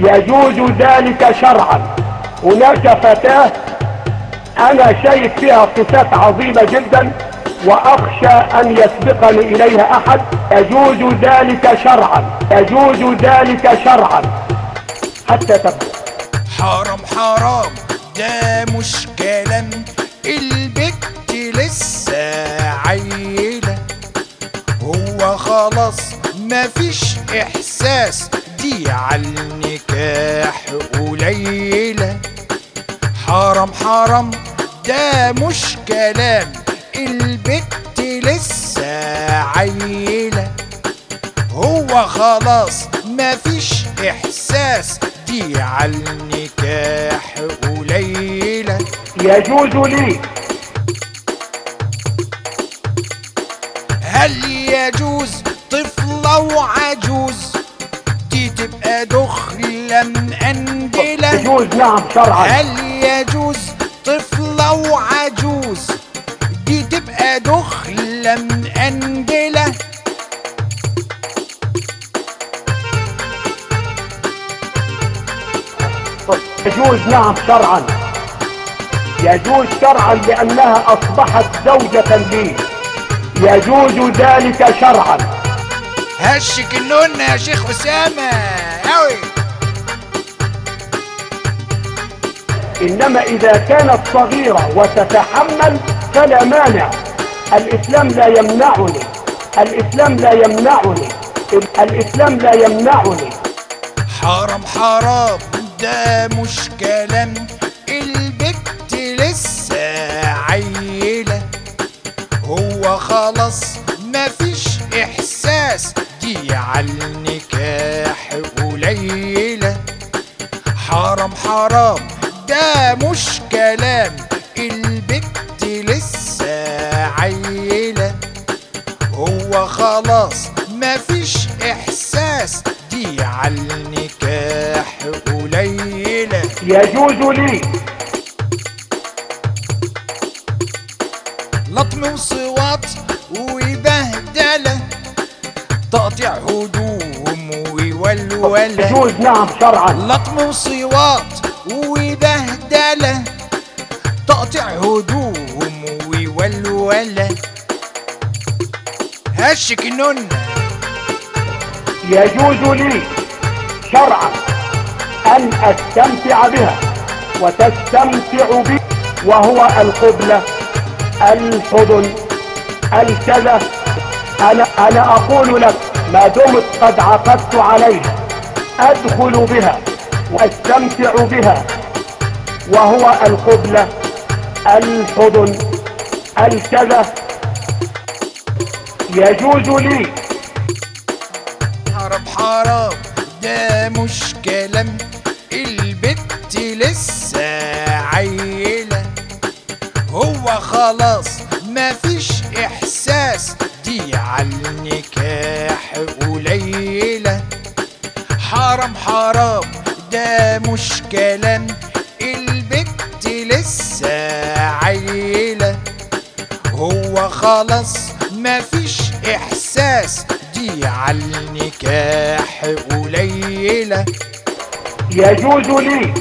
يجوز ذلك شرعا. هناك فتاة أنا شايف فيها صفات عظيمة جدا وأخشى أن يسبقني إليها أحد. يجوز ذلك شرعا. يجوز ذلك شرعا. حتى تبدأ حرام حرام. ده مش كلام البت لسه عيلة. هو خلاص مفيش إحساس. دي عالنكاح حرام. ده مش كلام. البت لسه عيلة. هو خلاص مفيش إحساس. دي عالنكاح قليلة. يجوز لي. هل يجوز؟ طفلة وعجوز. دي تبقى دخلة مقندلة يجوز نعم شرعا. هل يجوز طفلة وعجوز. دي تبقى دخلة مقندلة يجوز نعم شرعا. يجوز شرعا لأنها أصبحت زوجة لي. يجوز ذلك شرعا. هشك النون يا شيخ أسامة. أوي. إنما إذا كانت صغيرة وتتحمل فلا مانع. الإسلام لا يمنعني. الإسلام لا يمنعني. الإسلام لا يمنعني. حرام حرام ده مش كلام البت لسه عيلة. هو خلاص مفيش إحساس. دي عالنكاح قليلة. حرام حرام. ده مش كلام. البت لسه عيلة. هو خلاص مفيش إحساس. دي عالنكاح قليلة. يجوز لي. لطم وصوات وبهدلة. تقطيع هدوم وولولة. يجوز نعم شرعا. لطم وصوات وبهدلة. تقطيع هدوم وولولة هشك النونة يجوز لي شرعا أن أستمتع بها وتستمتع بي وهو القبلة الحضن الكذا. أنا, أنا أقول لك ما دمت قد عقدت عليها. أدخل بها وأستمتع بها. وهو القبلة الحضن الكذا. يجوز لي. حرام حرام. ده مش كلام البت لسه عيلة. هو خلاص مفيش إحساس. دي عالنكاح قليلة. حرام حرام. ده مش كلام خلاص مفيش إحساس. دي عالنكاح قليلة يجوز لي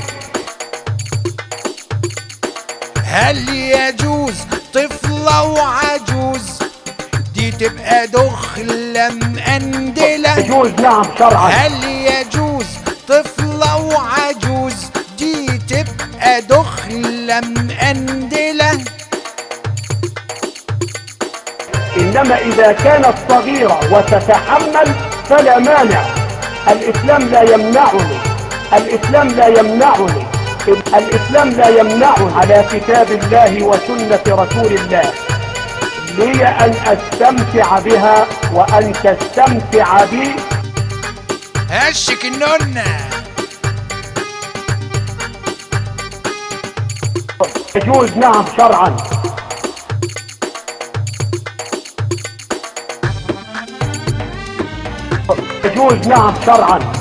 هل يجوز طفلة وعجوز؟ دي تبقى دخلة مقندلة. يجوز نعم شرعا. هل يجوز طفلة وعجوز؟ دي تبقى دخلة مقندلة. إنما إذا كانت صغيرة وتتحمل فلا مانع. الإسلام لا يمنعني. الإسلام لا يمنعني. الإسلام لا يمنعني. على كتاب الله وسنة رسول الله. لي أن أستمتع بها وأن تستمتع بي. هشك النونة يجوز نعم شرعا. يجوز نعم شرعا.